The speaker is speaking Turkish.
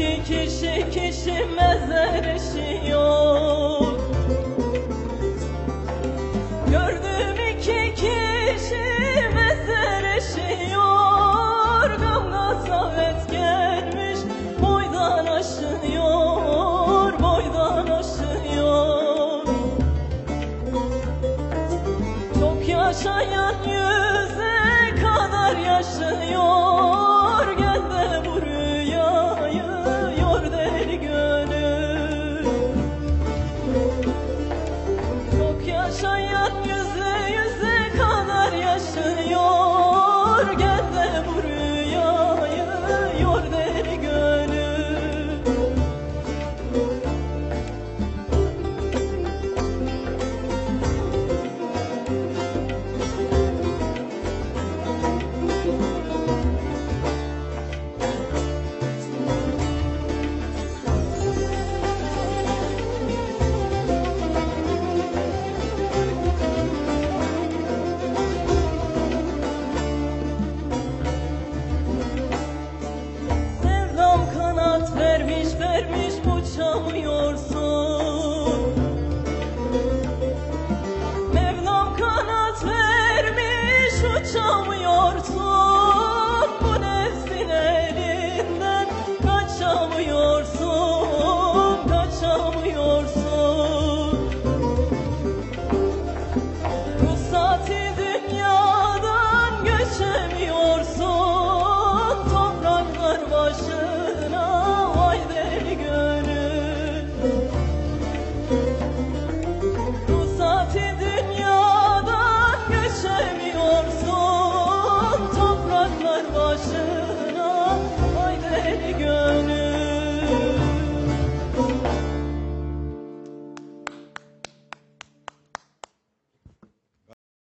ki kişi kişi mezar eşiyor Gördüm iki kişi mezar eşiyor Gamda savet gelmiş boydan aşınıyor Boydan aşınıyor. Çok yaşayan yüze kadar yaşıyor Şayet yüzü yüzü kadar yaşıyor